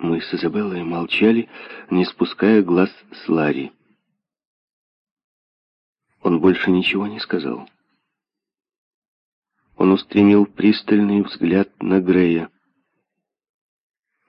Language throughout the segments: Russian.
Мы с Изабеллой молчали, не спуская глаз с Ларри. Он больше ничего не сказал. Он устремил пристальный взгляд на Грея,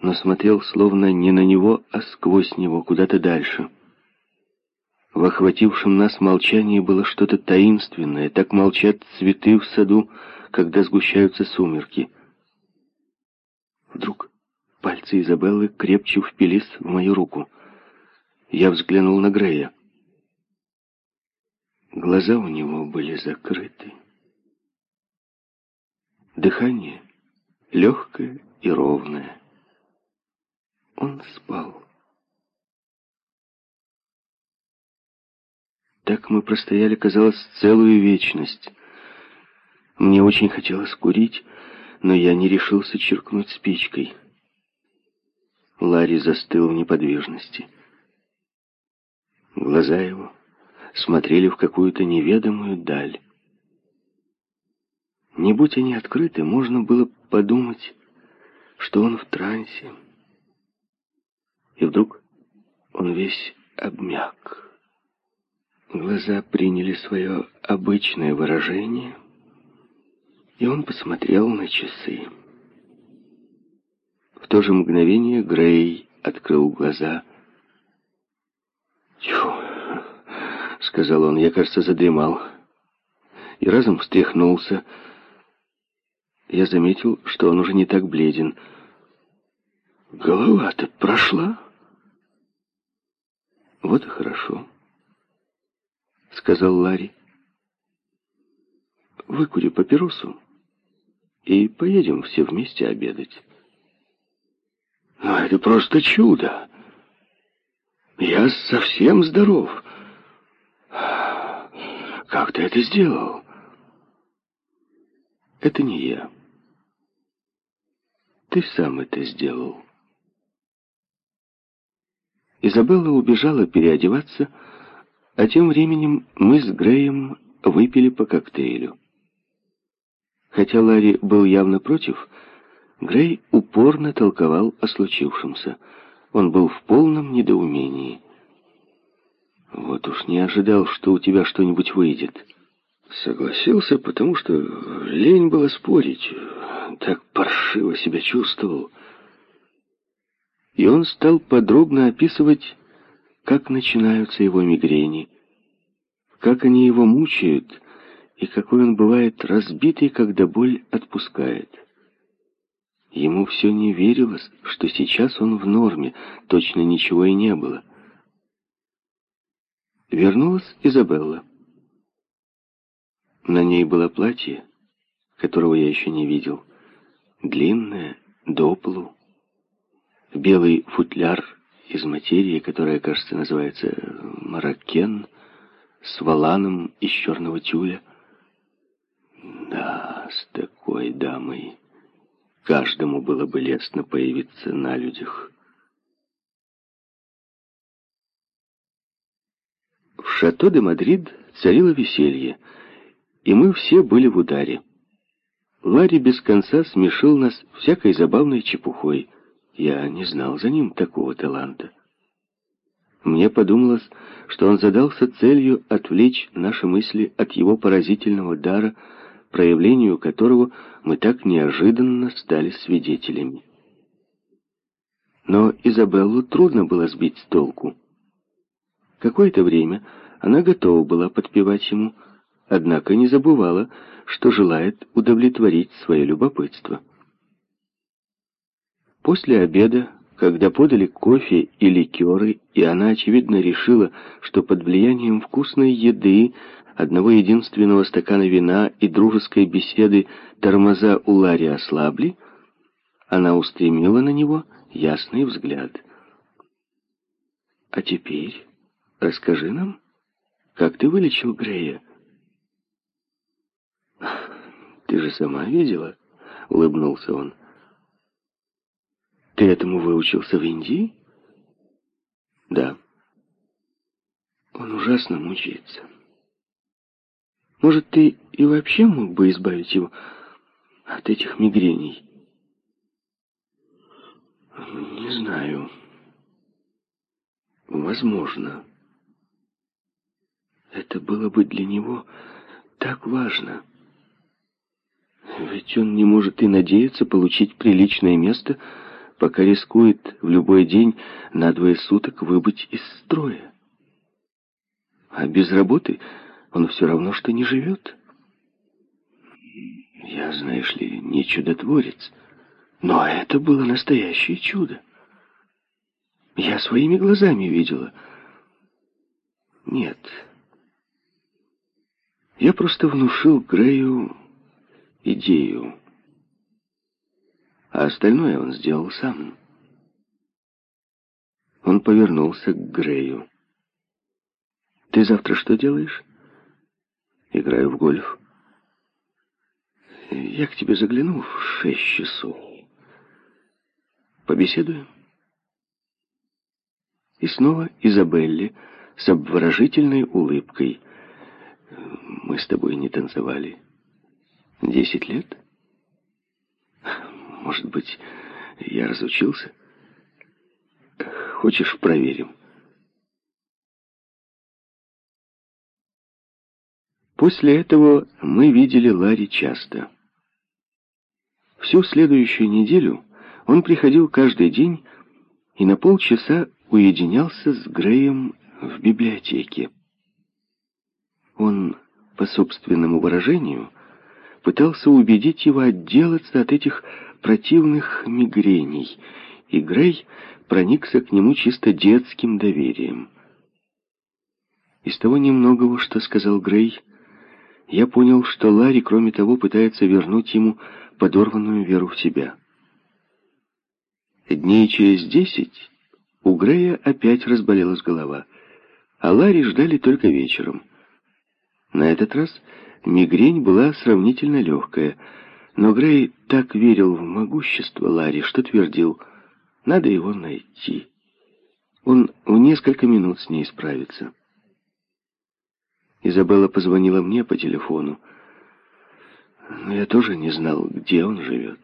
но смотрел словно не на него, а сквозь него, куда-то дальше. В охватившем нас молчании было что-то таинственное. Так молчат цветы в саду, когда сгущаются сумерки. Вдруг пальцы Изабеллы крепче впились в мою руку. Я взглянул на Грея. Глаза у него были закрыты. Дыхание легкое и ровное. Он спал. Так мы простояли, казалось, целую вечность. Мне очень хотелось курить, но я не решился черкнуть спичкой. Ларри застыл в неподвижности. Глаза его смотрели в какую-то неведомую даль. Не будь они открыты, можно было подумать, что он в трансе. И вдруг он весь обмяк. Глаза приняли свое обычное выражение, и он посмотрел на часы. В то же мгновение Грей открыл глаза. «Тьфу!» — сказал он, — я, кажется, задремал. И разом встряхнулся. Я заметил, что он уже не так бледен. «Голова-то прошла?» «Вот и хорошо». — сказал Ларри. «Выкури папиросу и поедем все вместе обедать». «Ну, это просто чудо! Я совсем здоров. Как ты это сделал?» «Это не я. Ты сам это сделал». Изабелла убежала переодеваться, а тем временем мы с Греем выпили по коктейлю. Хотя Ларри был явно против, Грей упорно толковал о случившемся. Он был в полном недоумении. «Вот уж не ожидал, что у тебя что-нибудь выйдет». Согласился, потому что лень было спорить. Так паршиво себя чувствовал. И он стал подробно описывать как начинаются его мигрени, как они его мучают и какой он бывает разбитый, когда боль отпускает. Ему все не верилось, что сейчас он в норме, точно ничего и не было. Вернулась Изабелла. На ней было платье, которого я еще не видел, длинное, до полу, белый футляр из материи, которая, кажется, называется маракен, с валаном из черного тюля. Да, с такой дамой каждому было бы лестно появиться на людях. В шато де Мадрид царило веселье, и мы все были в ударе. Ларри без конца смешил нас всякой забавной чепухой — я не знал за ним такого таланта. Мне подумалось, что он задался целью отвлечь наши мысли от его поразительного дара, проявлению которого мы так неожиданно стали свидетелями. Но Изабеллу трудно было сбить с толку. Какое-то время она готова была подпевать ему, однако не забывала, что желает удовлетворить свое любопытство. После обеда, когда подали кофе и ликеры, и она, очевидно, решила, что под влиянием вкусной еды, одного единственного стакана вина и дружеской беседы тормоза у Ларри ослабли, она устремила на него ясный взгляд. «А теперь расскажи нам, как ты вылечил Грея?» «Ты же сама видела?» — улыбнулся он. Ты этому выучился в Индии? Да. Он ужасно мучается. Может, ты и вообще мог бы избавить его от этих мигрений? Не знаю. Возможно. Это было бы для него так важно. Ведь он не может и надеяться получить приличное место, пока рискует в любой день на двое суток выбыть из строя. А без работы он все равно, что не живет. Я, знаешь ли, не чудотворец, но это было настоящее чудо. Я своими глазами видела. Нет. Я просто внушил Грею идею. А остальное он сделал сам. Он повернулся к Грею. «Ты завтра что делаешь?» «Играю в гольф». «Я к тебе загляну в шесть часов. Побеседуем?» И снова Изабелли с обворожительной улыбкой. «Мы с тобой не танцевали. Десять лет? Может быть, я разучился? Хочешь, проверим?» После этого мы видели Ларри часто. Всю следующую неделю он приходил каждый день и на полчаса уединялся с Греем в библиотеке. Он, по собственному выражению, пытался убедить его отделаться от этих противных мигрений, и Грей проникся к нему чисто детским доверием. Из того немногого, что сказал Грей, я понял, что Ларри, кроме того, пытается вернуть ему подорванную веру в себя. Дней через десять у Грея опять разболелась голова, а Ларри ждали только вечером. На этот раз мигрень была сравнительно легкая, но Грей так верил в могущество Ларри, что твердил, надо его найти. Он в несколько минут с ней справится. Изабелла позвонила мне по телефону, но я тоже не знал, где он живет.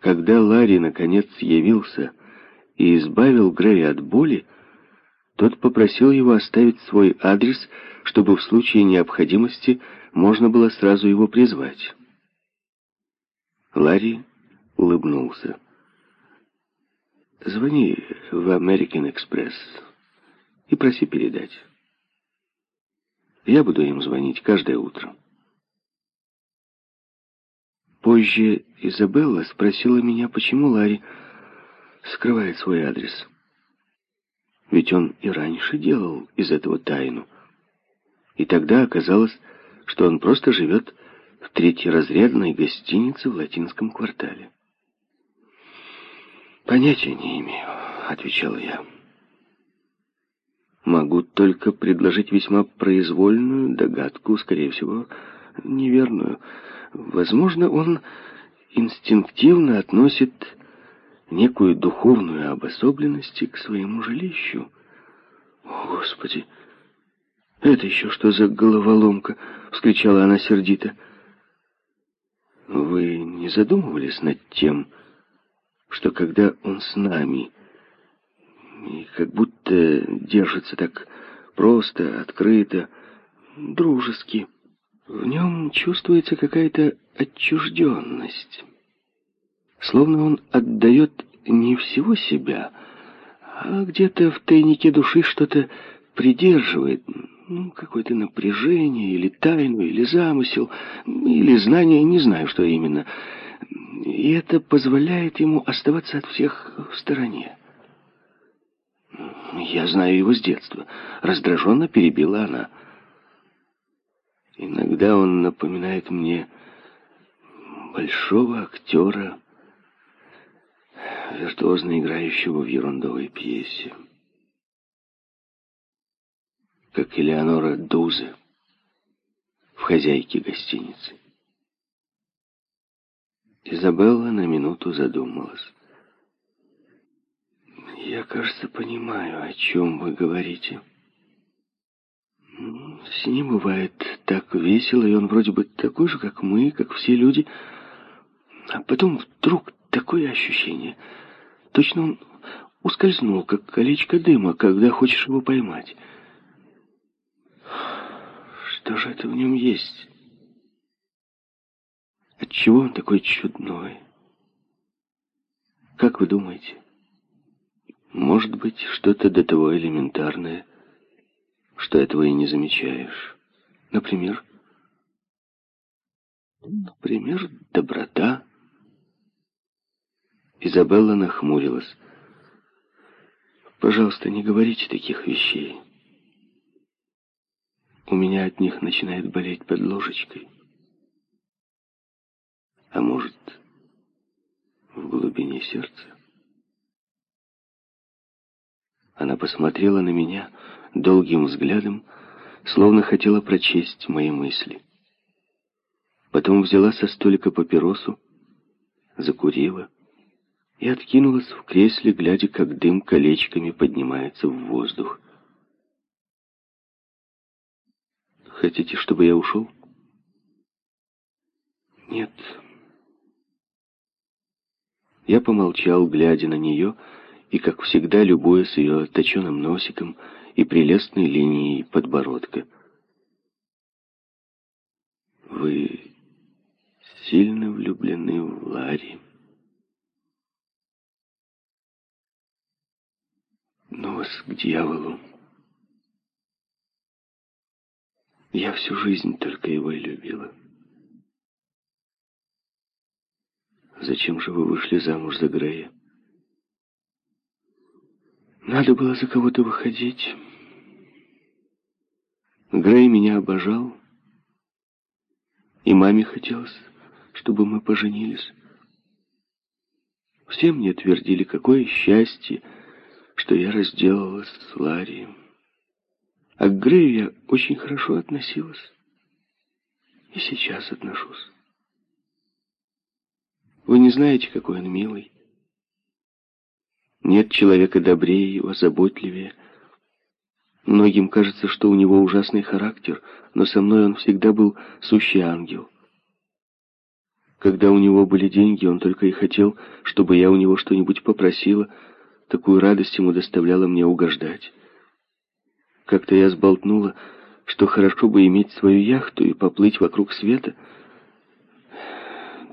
Когда Ларри наконец явился и избавил Грея от боли, тот попросил его оставить свой адрес, чтобы в случае необходимости можно было сразу его призвать. Ларри улыбнулся. «Звони в American Express и проси передать. Я буду им звонить каждое утро». Позже Изабелла спросила меня, почему Ларри скрывает свой адрес. Ведь он и раньше делал из этого тайну. И тогда оказалось, что он просто живет в третьеразрядной гостинице в латинском квартале. «Понятия не имею», — отвечал я. «Могу только предложить весьма произвольную догадку, скорее всего, неверную». Возможно, он инстинктивно относит некую духовную обособленность к своему жилищу. О, Господи! Это еще что за головоломка? Вскричала она сердито. Вы не задумывались над тем, что когда он с нами как будто держится так просто, открыто, дружески, в нем чувствуется какая-то отчужденность. Словно он отдает не всего себя, а где-то в тайнике души что-то придерживает, ну, какое-то напряжение, или тайну, или замысел, или знание, не знаю, что именно. И это позволяет ему оставаться от всех в стороне. Я знаю его с детства. Раздраженно перебила она. Иногда он напоминает мне большого актера, виртуозно играющего в ерундовой пьесе. Как Элеонора Дузе в «Хозяйке гостиницы». Изабелла на минуту задумалась. «Я, кажется, понимаю, о чем вы говорите». С ним бывает так весело, и он вроде бы такой же, как мы, как все люди. А потом вдруг такое ощущение. Точно он ускользнул, как колечко дыма, когда хочешь его поймать. Что же это в нем есть? Отчего он такой чудной? Как вы думаете? Может быть, что-то до того элементарное, что этого и не замечаешь. Например? Например, доброта. Изабелла нахмурилась. Пожалуйста, не говорите таких вещей. У меня от них начинает болеть под ложечкой. А может, в глубине сердца? Она посмотрела на меня долгим взглядом, словно хотела прочесть мои мысли. Потом взяла со столика папиросу, закурила и откинулась в кресле, глядя, как дым колечками поднимается в воздух. «Хотите, чтобы я ушел?» «Нет». Я помолчал, глядя на нее, и, как всегда, любуясь ее точеным носиком и прелестной линией подбородка. «Вы сильно влюблены в Ларри?» «Ну вас к дьяволу!» Я всю жизнь только его и любила. Зачем же вы вышли замуж за Грея? Надо было за кого-то выходить. Грей меня обожал. И маме хотелось, чтобы мы поженились. Все мне твердили, какое счастье, что я разделалась с Ларри. А к Грею я очень хорошо относилась. И сейчас отношусь. Вы не знаете, какой он милый. Нет человека добрее его, заботливее. Многим кажется, что у него ужасный характер, но со мной он всегда был сущий ангел. Когда у него были деньги, он только и хотел, чтобы я у него что-нибудь попросила. Такую радость ему доставляла мне угождать. Как-то я сболтнула, что хорошо бы иметь свою яхту и поплыть вокруг света.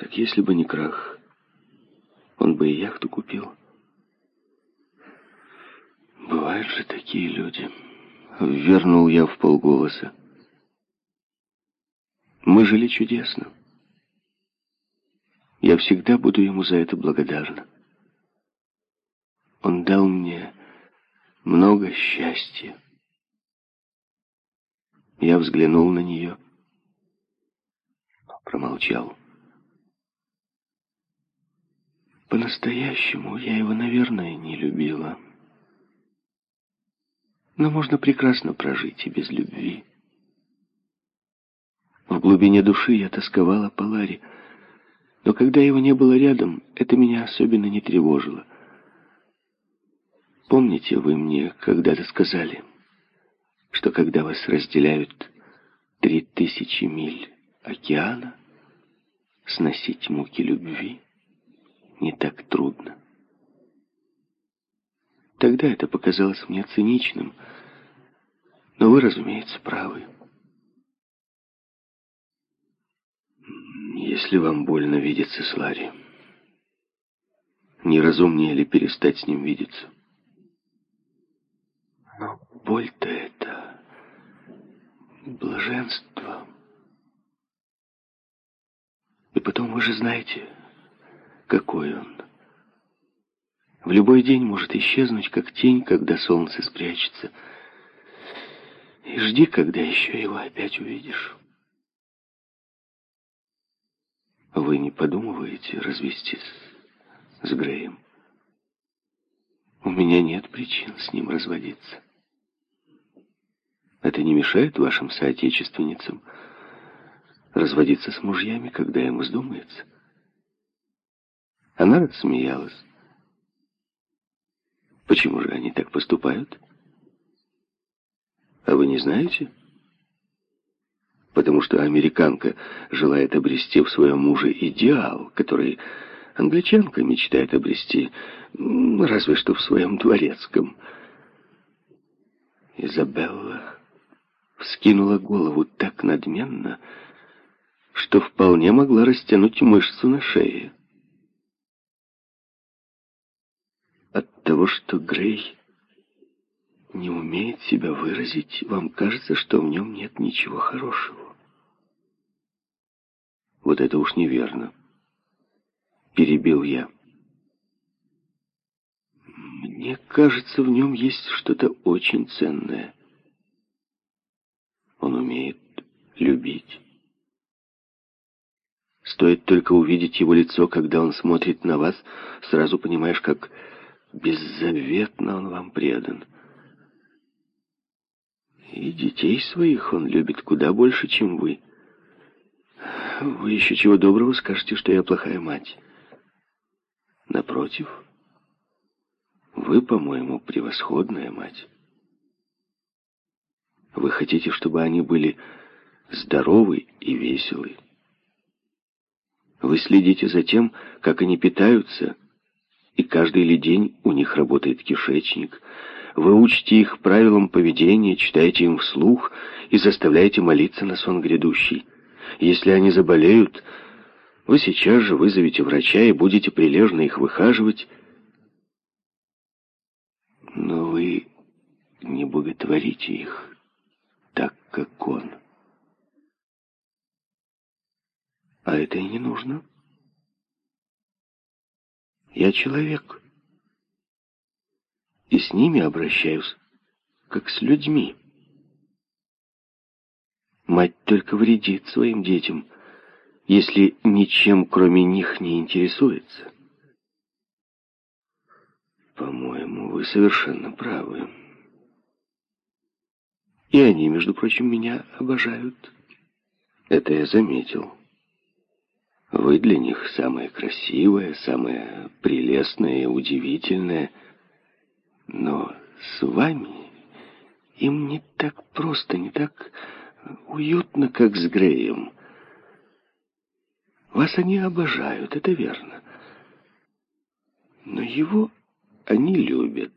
Так если бы не крах, он бы и яхту купил. Бывают же такие люди. Вернул я в полголоса. Мы жили чудесно. Я всегда буду ему за это благодарна. Он дал мне много счастья. Я взглянул на нее, промолчал. По-настоящему я его, наверное, не любила. Но можно прекрасно прожить и без любви. В глубине души я тосковала по Ларе, но когда его не было рядом, это меня особенно не тревожило. Помните, вы мне когда-то сказали, что когда вас разделяют три тысячи миль океана, сносить муки любви не так трудно. Тогда это показалось мне циничным, но вы, разумеется, правы. Если вам больно видеться с Ларри, неразумнее ли перестать с ним видеться? Но боль-то это блаженство. И потом вы же знаете, какой он. В любой день может исчезнуть, как тень, когда солнце спрячется. И жди, когда еще его опять увидишь. Вы не подумываете развестись с Греем? У меня нет причин с ним разводиться. Это не мешает вашим соотечественницам разводиться с мужьями, когда им вздумается. Она рассмеялась. Почему же они так поступают? А вы не знаете? Потому что американка желает обрести в своем муже идеал, который Англичанка мечтает обрести, разве что в своем дворецком. Изабелла вскинула голову так надменно, что вполне могла растянуть мышцу на шее. От того, что Грей не умеет себя выразить, вам кажется, что в нем нет ничего хорошего. Вот это уж неверно. Перебил я. Мне кажется, в нем есть что-то очень ценное. Он умеет любить. Стоит только увидеть его лицо, когда он смотрит на вас, сразу понимаешь, как беззаветно он вам предан. И детей своих он любит куда больше, чем вы. Вы еще чего доброго скажете, что я плохая мать. Напротив, вы, по-моему, превосходная мать. Вы хотите, чтобы они были здоровы и веселы. Вы следите за тем, как они питаются, и каждый ли день у них работает кишечник. Вы учите их правилам поведения, читаете им вслух и заставляете молиться на сон грядущий. Если они заболеют, вы сейчас же вызовете врача и будете прилежно их выхаживать. Но вы не боготворите их так, как он. А это и не нужно. Я человек. И с ними обращаюсь, как с людьми. Мать только вредит своим детям, если ничем, кроме них, не интересуется. По-моему, вы совершенно правы. И они, между прочим, меня обожают. Это я заметил. Вы для них самое красивое, самое прелестное удивительное. Но с вами им не так просто, не так уютно, как с Греем. Вас они обожают, это верно. Но его они любят.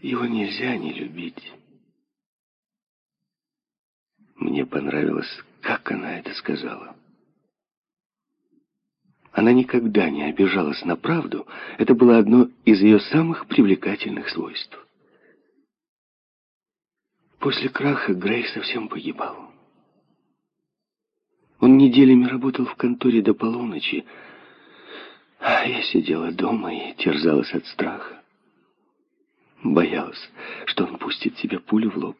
Его нельзя не любить. Мне понравилось, как она это сказала. Она никогда не обижалась на правду. Это было одно из ее самых привлекательных свойств. После краха Грей совсем погибал. Он неделями работал в конторе до полуночи, а я сидела дома и терзалась от страха. Боялась, что он пустит себе пулю в лоб.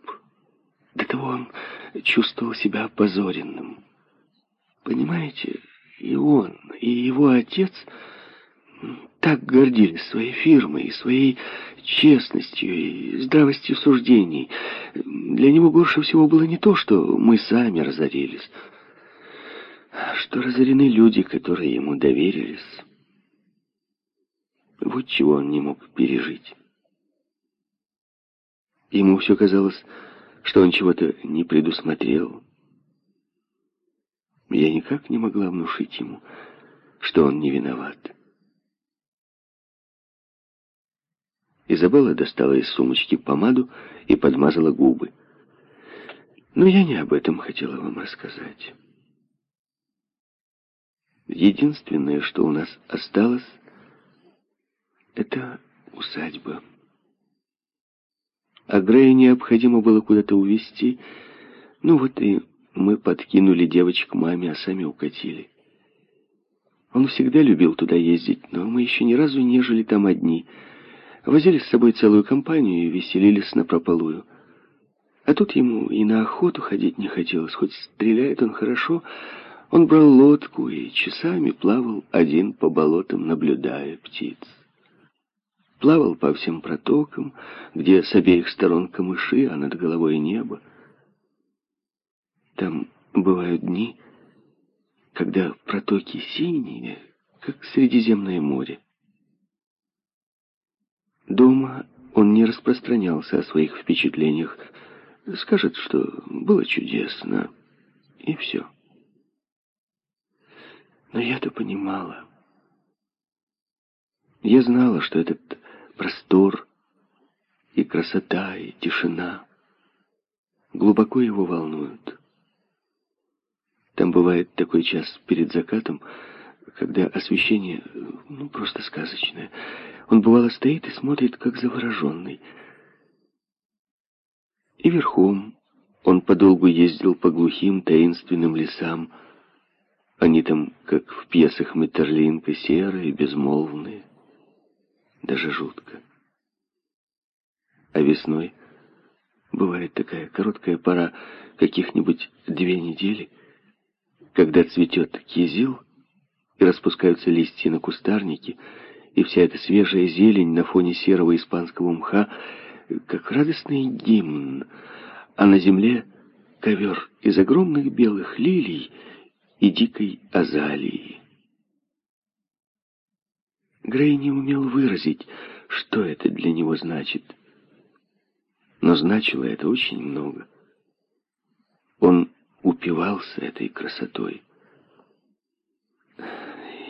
До того он чувствовал себя опозоренным. Понимаете, и он, и его отец так гордились своей фирмой, своей честностью и здравостью суждений. Для него горше всего было не то, что мы сами разорились, а что разорены люди, которые ему доверились. Вот чего он не мог пережить. Ему все казалось, что он чего-то не предусмотрел, я никак не могла внушить ему, что он не виноват. Изабелла достала из сумочки помаду и подмазала губы. Но я не об этом хотела вам рассказать. Единственное, что у нас осталось, это усадьба. А Грея необходимо было куда-то увезти. Ну вот и мы подкинули девочек маме, а сами укатили. Он всегда любил туда ездить, но мы еще ни разу не жили там одни. Возили с собой целую компанию и веселились напропалую. А тут ему и на охоту ходить не хотелось, хоть стреляет он хорошо. Он брал лодку и часами плавал один по болотам, наблюдая птиц. Плавал по всем протокам, где с обеих сторон камыши, а над головой небо. Там бывают дни, когда протоки синие, как Средиземное море. Дома он не распространялся о своих впечатлениях. Скажет, что было чудесно, и все. Но я-то понимала. Я знала, что этот простор и красота, и тишина глубоко его волнуют. Там бывает такой час перед закатом, когда освещение, ну, просто сказочное. Он бывало стоит и смотрит, как завороженный. И верхом он подолгу ездил по глухим таинственным лесам. Они там, как в пьесах Метерлинка, серые, безмолвные. Даже жутко. А весной бывает такая короткая пора, каких-нибудь две недели, когда цветет кизил и распускаются листья на кустарнике, и вся эта свежая зелень на фоне серого испанского мха, как радостный гимн, а на земле ковер из огромных белых лилий и дикой азалии. Грей не умел выразить, что это для него значит. Но значило это очень много. Он упивался этой красотой.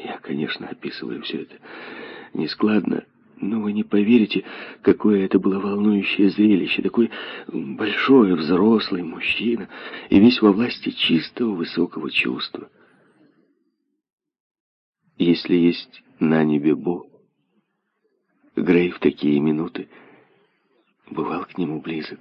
Я, конечно, описываю все это нескладно, но вы не поверите, какое это было волнующее зрелище. Такой большой, взрослый мужчина, и весь во власти чистого, высокого чувства. Если есть на небе Бог, Грей в такие минуты бывал к нему близок.